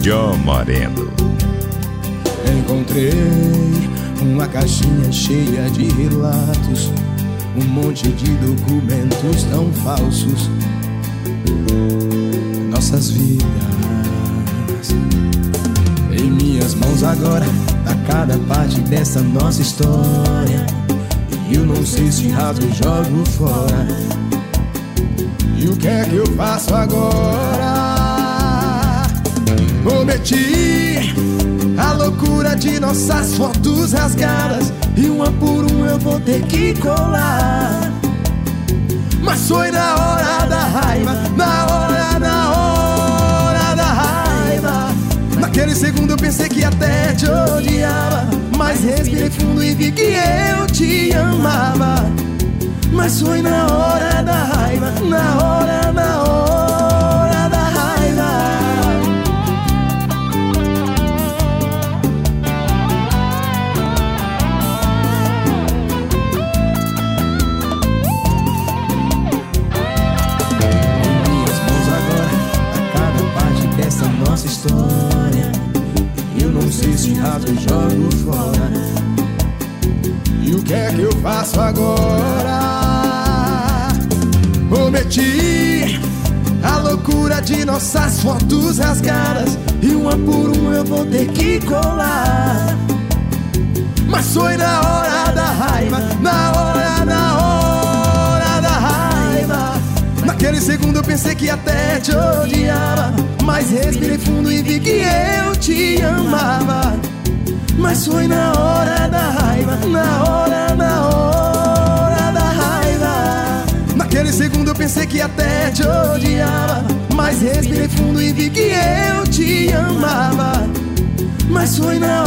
John Moreno. Encontrei uma caixinha cheia de relatos, um monte de documentos tão falsos. Nossas vidas em minhas mãos agora, a cada parte dessa nossa história. E eu não sei se rasgo jogo fora. E o que é que eu faço agora? Prometi a loucura de nossas fotos rasgadas E uma por uma eu vou ter que colar. Mas foi na hora da raiva Na hora, na hora da raiva. Naquele segundo eu pensei que até te odiava Mas respirei fundo e vi que eu te amava. Mas foi na hora da raiva Na hora, Eu não sei se rasgo e jogo fora. E o que é que eu faço agora? Prometi a loucura de nossas fotos rasgadas. E uma por uma eu vou ter que colar. Mas foi na hora da raiva, na hora, na hora da raiva. Naquele segundo eu pensei que até te odiava. Mas foi na hora da raiva, na hora, na hora da raiva. Naquele segundo eu pensei que até te odiava. Mas respirei fundo e vi que eu te amava. Mas foi na